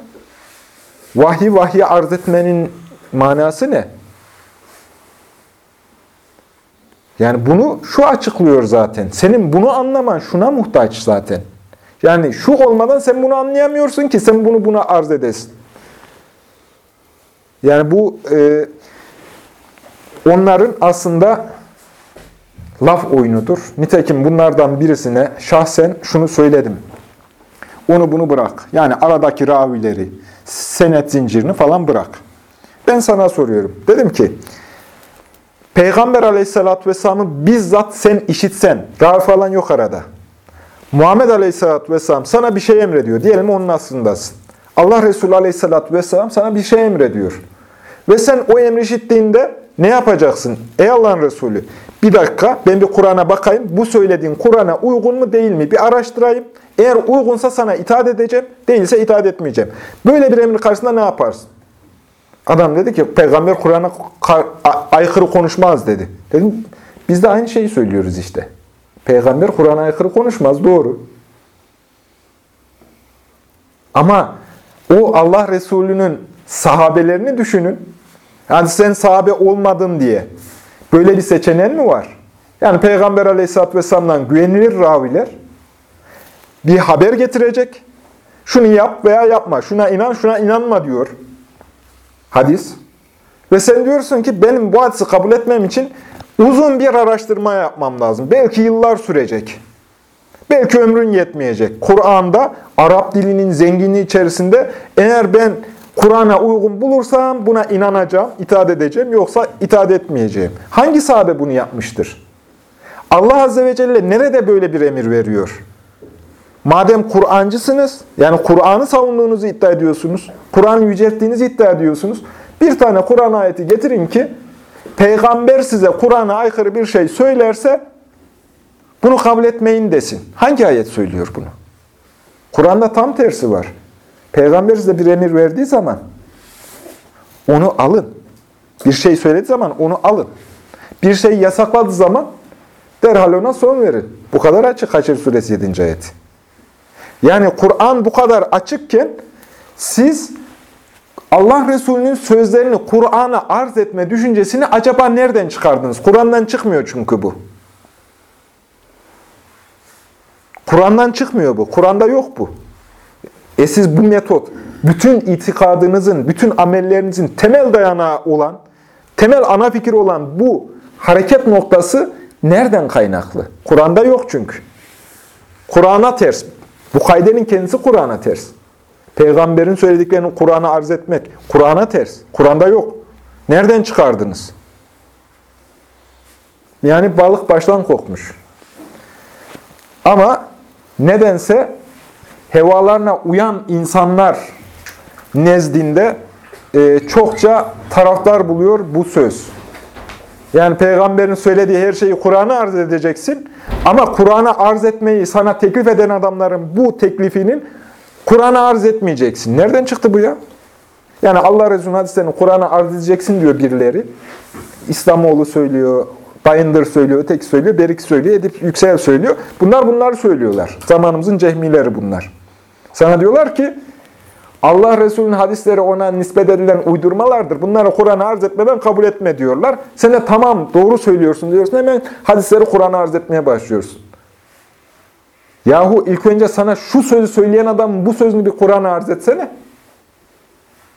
vahyi vahyi arz etmenin manası ne? Yani bunu şu açıklıyor zaten. Senin bunu anlaman şuna muhtaç zaten. Yani şu olmadan sen bunu anlayamıyorsun ki sen bunu buna arz edesin. Yani bu e, onların aslında laf oyunudur. Nitekim bunlardan birisine şahsen şunu söyledim. Onu bunu bırak. Yani aradaki ravileri, senet zincirini falan bırak. Ben sana soruyorum. Dedim ki, Peygamber aleyhissalatü vesselam'ı bizzat sen işitsen, ravi falan yok arada. Muhammed aleyhissalatü vesselam sana bir şey emrediyor. Diyelim onun aslındasın. Allah Resulü aleyhissalatü vesselam sana bir şey emrediyor. Ve sen o emri işittiğinde ne yapacaksın? Ey Allah'ın Resulü, bir dakika ben bir Kur'an'a bakayım. Bu söylediğin Kur'an'a uygun mu değil mi? Bir araştırayım. Eğer uygunsa sana itaat edeceğim, değilse itaat etmeyeceğim. Böyle bir emri karşısında ne yaparsın? Adam dedi ki, peygamber Kur'an'a aykırı konuşmaz dedi. Dedim, biz de aynı şeyi söylüyoruz işte. Peygamber Kur'an'a aykırı konuşmaz, doğru. Ama o Allah Resulü'nün sahabelerini düşünün. Yani sen sahabe olmadın diye. Böyle bir seçeneğin mi var? Yani Peygamber Aleyhisselatü Vesselam'dan güvenilir raviler bir haber getirecek. Şunu yap veya yapma, şuna inan, şuna inanma diyor hadis. Ve sen diyorsun ki benim bu hadisi kabul etmem için uzun bir araştırma yapmam lazım. Belki yıllar sürecek. Belki ömrün yetmeyecek. Kur'an'da Arap dilinin zenginliği içerisinde eğer ben Kur'an'a uygun bulursam buna inanacağım, itaat edeceğim yoksa itaat etmeyeceğim. Hangi sahabe bunu yapmıştır? Allah Azze ve Celle nerede böyle bir emir veriyor? Madem Kur'ancısınız, yani Kur'an'ı savunduğunuzu iddia ediyorsunuz, Kur'an'ı yücelttiğinizi iddia ediyorsunuz, bir tane Kur'an ayeti getirin ki, peygamber size Kur'an'a aykırı bir şey söylerse, bunu kabul etmeyin desin. Hangi ayet söylüyor bunu? Kur'an'da tam tersi var. Peygamber size bir emir verdiği zaman, onu alın. Bir şey söylediği zaman onu alın. Bir şey yasakladığı zaman derhal ona son verin. Bu kadar açık Haçer Suresi 7. ayet. Yani Kur'an bu kadar açıkken siz Allah Resulü'nün sözlerini Kur'an'a arz etme düşüncesini acaba nereden çıkardınız? Kur'an'dan çıkmıyor çünkü bu. Kur'an'dan çıkmıyor bu. Kur'an'da yok bu. E siz bu metot, bütün itikadınızın, bütün amellerinizin temel dayanağı olan, temel ana fikir olan bu hareket noktası nereden kaynaklı? Kur'an'da yok çünkü. Kur'an'a ters. Bu kaydenin kendisi Kur'an'a ters. Peygamberin söylediklerini Kur'an'a arz etmek, Kur'an'a ters. Kur'an'da yok. Nereden çıkardınız? Yani balık baştan kokmuş. Ama nedense hevalarına uyan insanlar nezdinde e, çokça taraftar buluyor bu söz. Yani peygamberin söylediği her şeyi Kur'an'a arz edeceksin. Ama Kur'an'a arz etmeyi sana teklif eden adamların bu teklifinin Kur'an'a arz etmeyeceksin. Nereden çıktı bu ya? Yani Allah Resulü'nün hadislerini Kur'an'a arz edeceksin diyor birileri. İslamoğlu söylüyor, Bayındır söylüyor, öteki söylüyor, Berik söylüyor, Edip Yüksel söylüyor. Bunlar bunları söylüyorlar. Zamanımızın cehmileri bunlar. Sana diyorlar ki Allah Resulü'nün hadisleri ona nispet edilen uydurmalardır. Bunları Kur'an'a arz etmeden kabul etme diyorlar. Sen de tamam doğru söylüyorsun diyorsun. Hemen hadisleri Kur'an'a arz etmeye başlıyorsun. Yahu ilk önce sana şu sözü söyleyen adam bu sözünü bir Kur'an'a arz etsene.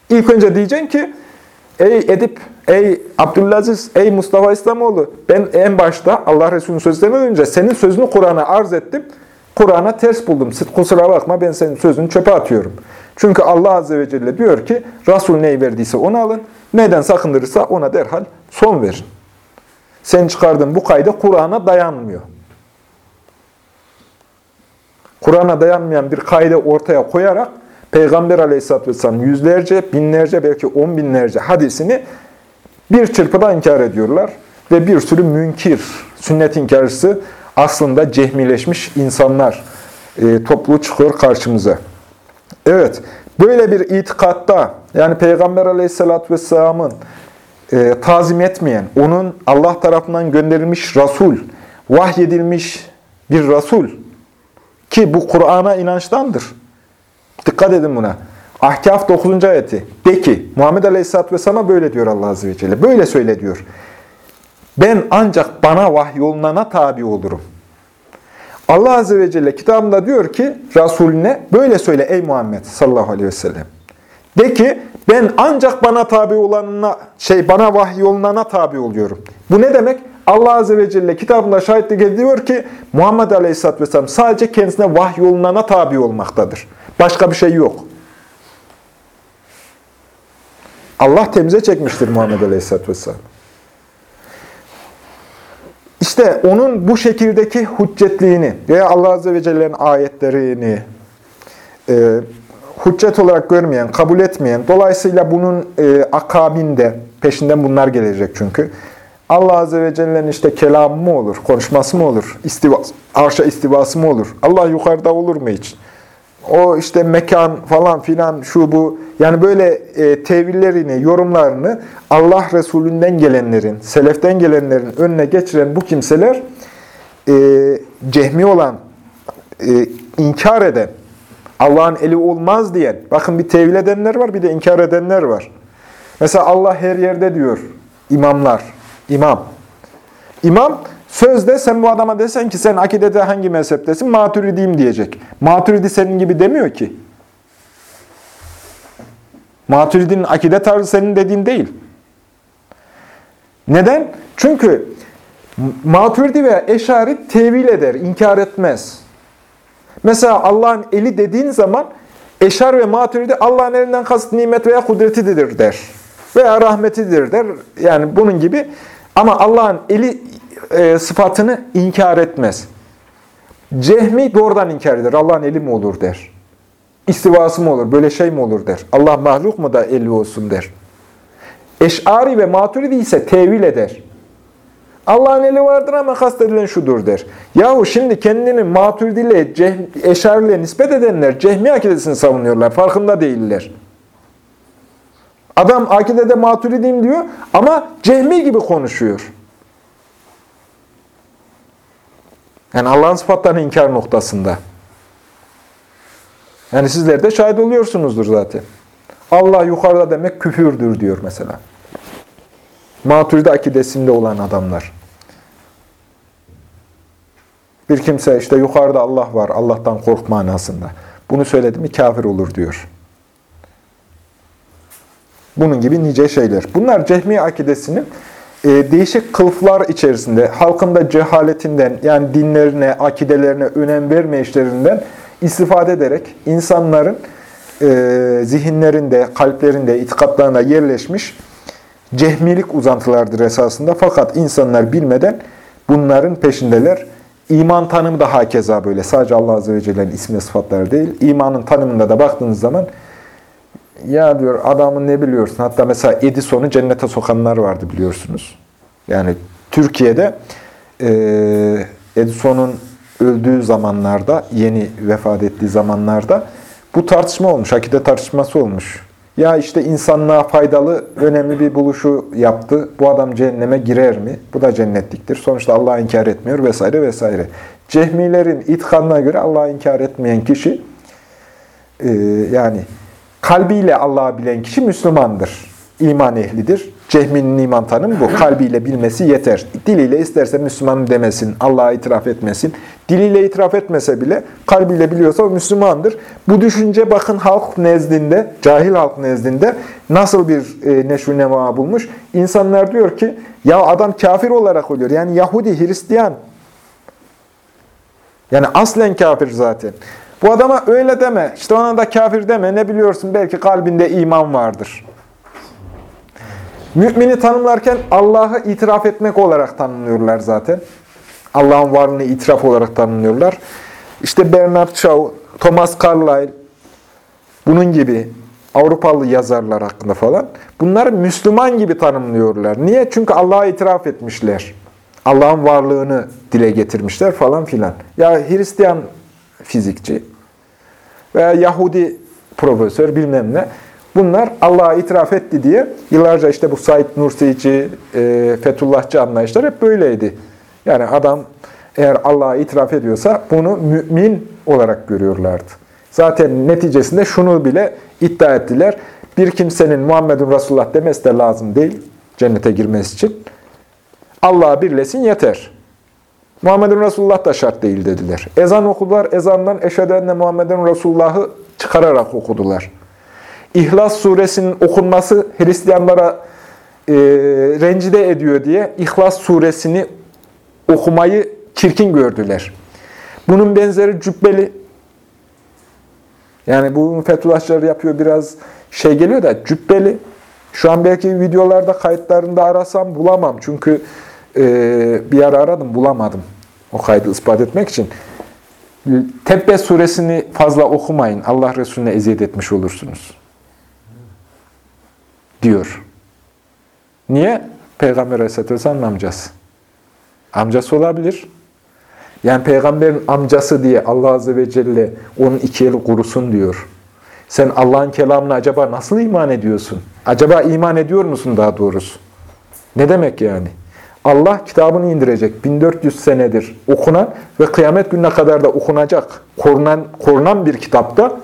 İlk önce diyeceksin ki Ey Edip, ey Abdülaziz, ey Mustafa İslamoğlu ben en başta Allah Resulü'nün sözlerinden önce senin sözünü Kur'an'a arz ettim. Kur'an'a ters buldum. Kusura bakma ben senin sözünü çöpe atıyorum. Çünkü Allah Azze ve Celle diyor ki Resul neyi verdiyse onu alın. Neden sakındırırsa ona derhal son verin. Sen çıkardığın bu kayda Kur'an'a dayanmıyor. Kur'an'a dayanmayan bir kayda ortaya koyarak Peygamber Aleyhisselatü Vesselam yüzlerce, binlerce, belki on binlerce hadisini bir çırpıda inkar ediyorlar. Ve bir sürü münkir, sünnet inkarcısı aslında cehmileşmiş insanlar e, toplu çıkıyor karşımıza. Evet, böyle bir itikatta, yani Peygamber Aleyhisselatü Vesselam'ın e, tazim etmeyen, onun Allah tarafından gönderilmiş Resul, vahyedilmiş bir Resul ki bu Kur'an'a inançtandır. Dikkat edin buna. Ahkaf 9. ayeti. De ki, Muhammed Aleyhisselatü Vesselam'a böyle diyor Allah Azze ve Celle. Böyle söyle diyor. Ben ancak bana vahyolunana tabi olurum. Allah Azze ve Celle kitabında diyor ki Resulüne böyle söyle ey Muhammed sallallahu aleyhi ve sellem. De ki ben ancak bana tabi olanına şey bana vahyolunana tabi oluyorum. Bu ne demek? Allah Azze ve Celle kitabında şahitlik ediyor ki Muhammed Aleyhisselatü Vesselam sadece kendisine vahyolunana tabi olmaktadır. Başka bir şey yok. Allah temize çekmiştir Muhammed Aleyhisselatü Vesselam. İşte onun bu şekildeki hüccetliğini veya Allah Azze ve Celle'nin ayetlerini e, hüccet olarak görmeyen, kabul etmeyen, dolayısıyla bunun e, akabinde, peşinden bunlar gelecek çünkü. Allah Azze ve Celle'nin işte kelamı mı olur, konuşması mı olur, istiva, arşa istivası mı olur? Allah yukarıda olur mu hiç? O işte mekan falan filan şu bu yani böyle e, tevillerini, yorumlarını Allah Resulünden gelenlerin, seleften gelenlerin önüne geçiren bu kimseler e, cehmi olan, e, inkar eden, Allah'ın eli olmaz diyen, bakın bir tevil edenler var bir de inkar edenler var. Mesela Allah her yerde diyor imamlar, imam. İmam Sözde sen bu adama desen ki sen akidede hangi mezheptesin? Maturidiyim diyecek. Maturidi senin gibi demiyor ki. Maturidi'nin akide tarzı senin dediğin değil. Neden? Çünkü Maturidi veya Eşari tevil eder, inkar etmez. Mesela Allah'ın eli dediğin zaman Eşar ve Maturidi Allah'ın elinden kasıt nimet veya kudretidir der. Veya rahmetidir der. Yani bunun gibi. Ama Allah'ın eli e, sıfatını inkar etmez. Cehmi doğrudan inkar eder. Allah'ın eli mi olur der. İstivası mı olur? Böyle şey mi olur der. Allah mahluk mu da eli olsun der. Eş'ari ve maturidi ise tevil eder. Allah'ın eli vardır ama kastedilen şudur der. Yahu şimdi kendini maturidiyle, eşariyle nispet edenler cehmi akidesini savunuyorlar. Farkında değiller. Adam akidede maturidiyim diyor ama cehmi gibi konuşuyor. Yani Allah'ın sıfatlarını inkar noktasında. Yani sizler de şahit oluyorsunuzdur zaten. Allah yukarıda demek küfürdür diyor mesela. Maturide akidesinde olan adamlar. Bir kimse işte yukarıda Allah var, Allah'tan kork manasında. Bunu söyledi mi kafir olur diyor. Bunun gibi nice şeyler. Bunlar cehmi akidesinin e, değişik kılıflar içerisinde halkın da cehaletinden yani dinlerine, akidelerine önem vermeyişlerinden istifade ederek insanların e, zihinlerinde, kalplerinde, itikatlarına yerleşmiş cehmilik uzantılardır esasında. Fakat insanlar bilmeden bunların peşindeler. İman tanımı da hakeza böyle. Sadece Allah Azze ve Celle'nin ismi sıfatları değil. İmanın tanımında da baktığınız zaman ya diyor adamın ne biliyorsun? Hatta mesela Edison'u cennete sokanlar vardı biliyorsunuz. Yani Türkiye'de e, Edison'un öldüğü zamanlarda, yeni vefat ettiği zamanlarda bu tartışma olmuş, akide tartışması olmuş. Ya işte insanlığa faydalı, önemli bir buluşu yaptı. Bu adam cehenneme girer mi? Bu da cennetliktir. Sonuçta Allah'ı inkar etmiyor vesaire vesaire. Cehmilerin itkanına göre Allah'ı inkar etmeyen kişi, e, yani kalbiyle Allah'ı bilen kişi Müslümandır. İman ehlidir. Cehminin iman tanımı bu. Kalbiyle bilmesi yeter. Diliyle isterse Müslümanım demesin, Allah'a itiraf etmesin. Diliyle itiraf etmese bile kalbiyle biliyorsa o Müslümandır. Bu düşünce bakın halk nezdinde, cahil halk nezdinde nasıl bir e, nema bulmuş. İnsanlar diyor ki ya adam kafir olarak oluyor. Yani Yahudi, Hristiyan. Yani aslen kafir zaten. Bu adama öyle deme, işte ona da kafir deme, ne biliyorsun belki kalbinde iman vardır. Mümini tanımlarken Allah'ı itiraf etmek olarak tanımlıyorlar zaten. Allah'ın varlığını itiraf olarak tanımlıyorlar. İşte Bernard Shaw, Thomas Carlyle, bunun gibi Avrupalı yazarlar hakkında falan. Bunları Müslüman gibi tanımlıyorlar. Niye? Çünkü Allah'a itiraf etmişler. Allah'ın varlığını dile getirmişler falan filan. Ya Hristiyan fizikçi veya Yahudi profesör bilmem ne. Bunlar Allah'a itiraf etti diye yıllarca işte bu Said Nursi'ci, e, Fethullahçı anlayışlar hep böyleydi. Yani adam eğer Allah'a itiraf ediyorsa bunu mümin olarak görüyorlardı. Zaten neticesinde şunu bile iddia ettiler. Bir kimsenin Muhammedun Resulullah demesi de lazım değil cennete girmesi için. Allah'a birlesin yeter. Muhammedun Resulullah da şart değil dediler. Ezan okudular. Ezandan eşhedü enne Muhammedun Resulullah'ı çıkararak okudular. İhlas suresinin okunması Hristiyanlara e, rencide ediyor diye İhlas suresini okumayı çirkin gördüler. Bunun benzeri cübbeli. Yani bu Fethullahçılar yapıyor biraz şey geliyor da cübbeli. Şu an belki videolarda kayıtlarında arasam bulamam. Çünkü e, bir ara aradım bulamadım. O kaydı ispat etmek için. Tebbe suresini fazla okumayın. Allah Resulüne eziyet etmiş olursunuz diyor. Niye? Peygamber Aleyhisselatü Vesselam'ın amcası. Amcası olabilir. Yani peygamberin amcası diye Allah Azze ve Celle onun iki eli kurusun diyor. Sen Allah'ın kelamına acaba nasıl iman ediyorsun? Acaba iman ediyor musun daha doğrusu? Ne demek yani? Allah kitabını indirecek. 1400 senedir okunan ve kıyamet gününe kadar da okunacak, korunan, korunan bir kitapta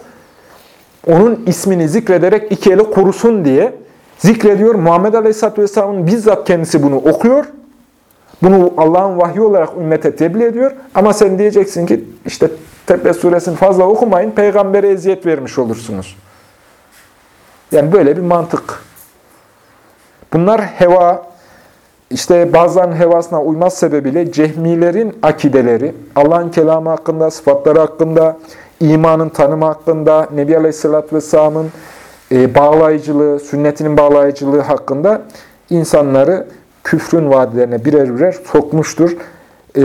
onun ismini zikrederek iki eli kurusun diye zikrediyor. Muhammed Aleyhisselatü Vesselam'ın bizzat kendisi bunu okuyor. Bunu Allah'ın vahyi olarak ümmete tebliğ ediyor. Ama sen diyeceksin ki işte Tebbe suresini fazla okumayın, peygambere eziyet vermiş olursunuz. Yani böyle bir mantık. Bunlar heva, işte bazılarının hevasına uymaz sebebiyle cehmilerin akideleri, Allah'ın kelamı hakkında, sıfatları hakkında, imanın tanımı hakkında, Nebi Aleyhisselatü Vesselam'ın e, bağlayıcılığı, sünnetinin bağlayıcılığı hakkında insanları küfrün vadilerine birer birer sokmuştur. E,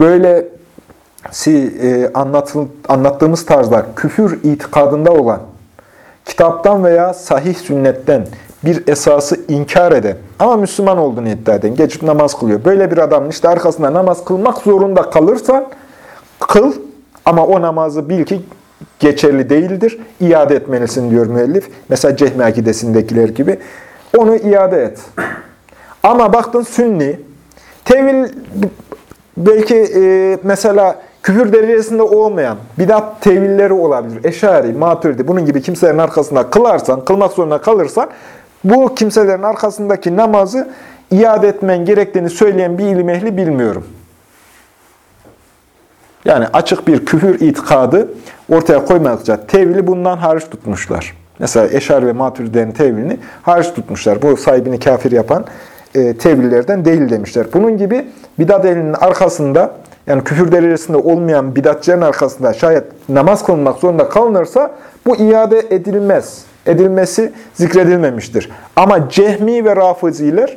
böyle e, anlattığımız tarzda küfür itikadında olan, kitaptan veya sahih sünnetten bir esası inkar eden ama Müslüman olduğunu iddia eden, geçip namaz kılıyor. Böyle bir adamın işte arkasında namaz kılmak zorunda kalırsan, kıl ama o namazı bil ki geçerli değildir. İade etmelisin diyor müellif. Mesela Cehmi akidesindekiler gibi. Onu iade et. Ama baktın sünni, tevil belki e, mesela küfür derecesinde olmayan bidat tevilleri olabilir. Eşari, maturidi bunun gibi kimselerin arkasında kılarsan, kılmak zorunda kalırsan bu kimselerin arkasındaki namazı iade etmen gerektiğini söyleyen bir ilim ehli bilmiyorum. Yani açık bir küfür itikadı ortaya koymadıkça tevili bundan hariç tutmuşlar. Mesela Eşar ve Maturidi'nin tevilini hariç tutmuşlar. Bu sahibini kafir yapan e, tevillerden değil demişler. Bunun gibi bidat elinin arkasında yani küfür derecesinde olmayan bidatçıların arkasında şayet namaz kılmak zorunda kalınırsa bu iade edilmez. Edilmesi zikredilmemiştir. Ama cehmi ve rafıziler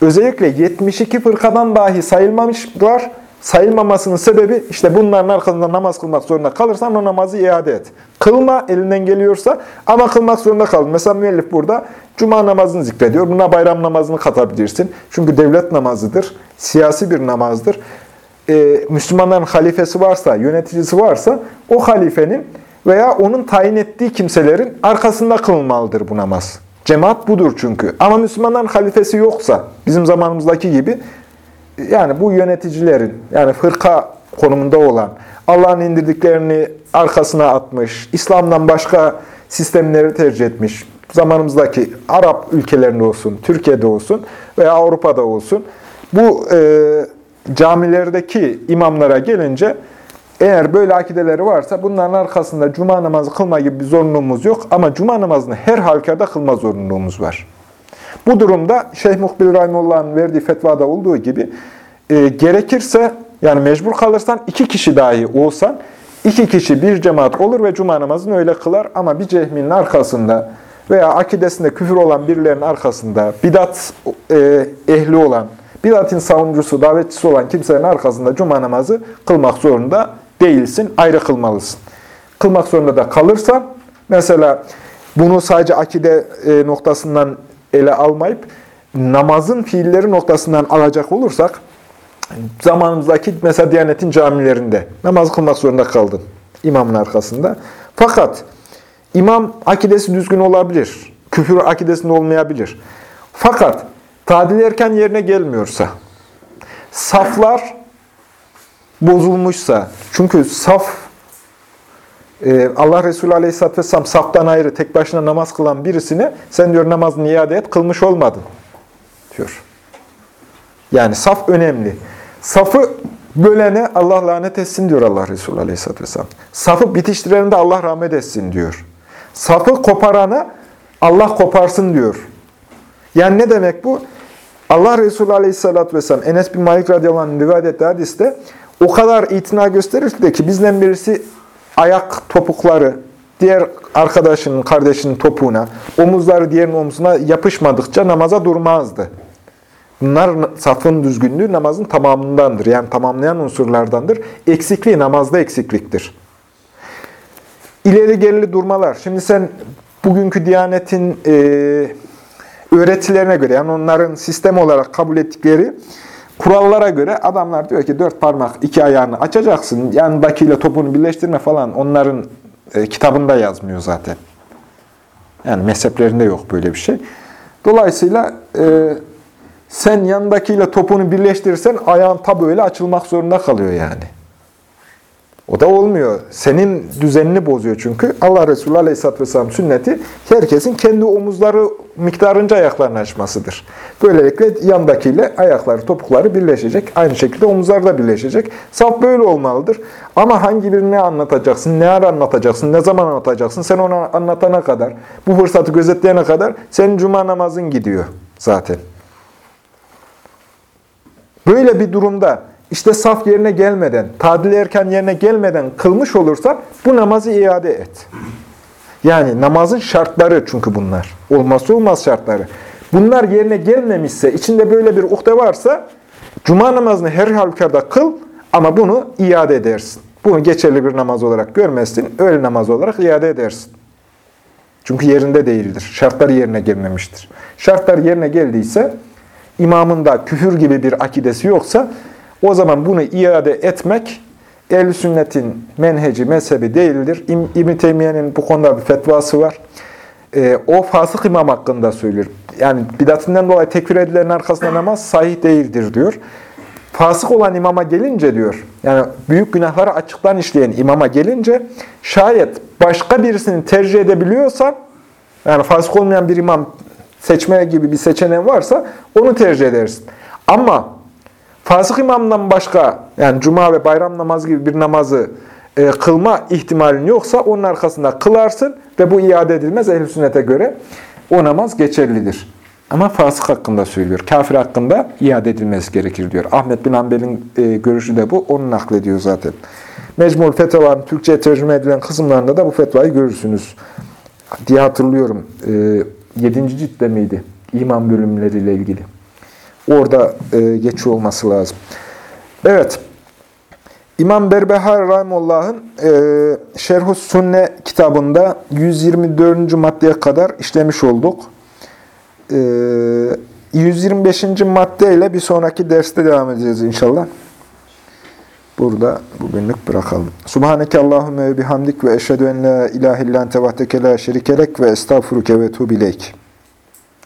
özellikle 72 fırkadan dahi sayılmamışlar sayılmamasının sebebi işte bunların arkasında namaz kılmak zorunda kalırsan o namazı iade et. Kılma elinden geliyorsa ama kılmak zorunda kaldın. Mesela müellif burada cuma namazını zikrediyor. Buna bayram namazını katabilirsin. Çünkü devlet namazıdır. Siyasi bir namazdır. Ee, Müslümanların halifesi varsa, yöneticisi varsa o halifenin veya onun tayin ettiği kimselerin arkasında kılınmalıdır bu namaz. Cemaat budur çünkü. Ama Müslümanların halifesi yoksa, bizim zamanımızdaki gibi, yani bu yöneticilerin, yani fırka konumunda olan, Allah'ın indirdiklerini arkasına atmış, İslam'dan başka sistemleri tercih etmiş, zamanımızdaki Arap ülkelerinde olsun, Türkiye'de olsun veya Avrupa'da olsun, bu e, camilerdeki imamlara gelince, eğer böyle akideleri varsa bunların arkasında cuma namazı kılma gibi bir zorunluluğumuz yok. Ama cuma namazını her halkada kılma zorunluluğumuz var. Bu durumda Şeyh Muhbil Rahimullah'ın verdiği fetvada olduğu gibi e, gerekirse yani mecbur kalırsan iki kişi dahi olsan iki kişi bir cemaat olur ve cuma namazını öyle kılar ama bir cehminin arkasında veya akidesinde küfür olan birilerinin arkasında bidat e, ehli olan, bidatın savunucusu, davetçisi olan kimsenin arkasında cuma namazı kılmak zorunda değilsin, ayrı kılmalısın. Kılmak zorunda da kalırsan, mesela bunu sadece akide e, noktasından ele almayıp, namazın fiilleri noktasından alacak olursak, zamanımızdaki mesela Diyanet'in camilerinde namaz kılmak zorunda kaldın imamın arkasında. Fakat imam akidesi düzgün olabilir, küfür akidesinde olmayabilir. Fakat tadil erken yerine gelmiyorsa, saflar bozulmuşsa, çünkü saf, e, Allah Resulü Aleyhisselatü Vesselam saftan ayrı tek başına namaz kılan birisine sen diyor namazını iade et, kılmış olmadın diyor. Yani saf önemli. Safı bölene Allah lanet etsin diyor Allah Resulü Aleyhisselatü Vesselam. Safı bitiştirene de Allah rahmet etsin diyor. Safı koparana Allah koparsın diyor. Yani ne demek bu? Allah Resulü Aleyhisselatü Vesselam Enes bin Malik radıyallahu anh'ın rivayet ettiği hadiste o kadar itina gösterir ki bizden birisi ayak topukları diğer arkadaşının, kardeşinin topuğuna, omuzları diğerinin omzuna yapışmadıkça namaza durmazdı. Bunlar safın düzgünlüğü namazın tamamındandır. Yani tamamlayan unsurlardandır. Eksikliği namazda eksikliktir. İleri gerili durmalar. Şimdi sen bugünkü Diyanet'in e, öğretilerine göre, yani onların sistem olarak kabul ettikleri kurallara göre adamlar diyor ki dört parmak iki ayağını açacaksın, yanındakiyle topunu birleştirme falan onların e, kitabında yazmıyor zaten. Yani mezheplerinde yok böyle bir şey. Dolayısıyla e, sen yanındakiyle topunu birleştirirsen ayağın tabi öyle açılmak zorunda kalıyor yani. O da olmuyor. Senin düzenini bozuyor çünkü. Allah Resulü Aleyhisselatü Vesselam sünneti herkesin kendi omuzları miktarınca ayaklarını açmasıdır. Böylelikle yandakiyle ayakları, topukları birleşecek. Aynı şekilde omuzlar da birleşecek. Saf böyle olmalıdır. Ama hangi birini anlatacaksın, ne ara anlatacaksın, ne zaman anlatacaksın, sen ona anlatana kadar, bu fırsatı gözetleyene kadar senin cuma namazın gidiyor zaten. Böyle bir durumda işte saf yerine gelmeden, tadil erken yerine gelmeden kılmış olursan bu namazı iade et. Yani namazın şartları çünkü bunlar. Olmazsa olmaz şartları. Bunlar yerine gelmemişse, içinde böyle bir uhde varsa, cuma namazını her halükarda kıl ama bunu iade edersin. Bunu geçerli bir namaz olarak görmezsin, öyle namaz olarak iade edersin. Çünkü yerinde değildir. Şartları yerine gelmemiştir. Şartlar yerine geldiyse, imamın da küfür gibi bir akidesi yoksa, o zaman bunu iade etmek ehl sünnetin menheci, mezhebi değildir. İbn-i Teymiye'nin bu konuda bir fetvası var. E, o fasık imam hakkında söylüyor. Yani bidatinden dolayı tekfir edilenin arkasında namaz sahih değildir diyor. Fasık olan imama gelince diyor, yani büyük günahları açıktan işleyen imama gelince, şayet başka birisini tercih edebiliyorsan, yani fasık olmayan bir imam seçmeye gibi bir seçeneğin varsa, onu tercih edersin. Ama fasık imamdan başka yani cuma ve bayram namazı gibi bir namazı e, kılma ihtimalin yoksa onun arkasında kılarsın ve bu iade edilmez ehl sünnete göre o namaz geçerlidir. Ama fasık hakkında söylüyor. Kafir hakkında iade edilmesi gerekir diyor. Ahmet bin Hanbel'in e, görüşü de bu. Onu naklediyor zaten. Mecmul Fetva'nın Türkçe tercüme edilen kısımlarında da bu fetvayı görürsünüz. Diye hatırlıyorum. E, 7. ciltte miydi? İman bölümleriyle ilgili. Orada e, geçiyor olması lazım. Evet. İmam Berbehar Rahimullah'ın e, Şerhus Sünne kitabında 124. maddeye kadar işlemiş olduk. E, 125. maddeyle bir sonraki derste devam edeceğiz inşallah. Burada bugünlük bırakalım. Subhaneke Allahümme bihamdik ve eşhedü en la ilahe illan tevahdeke la şerikelek ve estağfuruke ve tuğbileyk.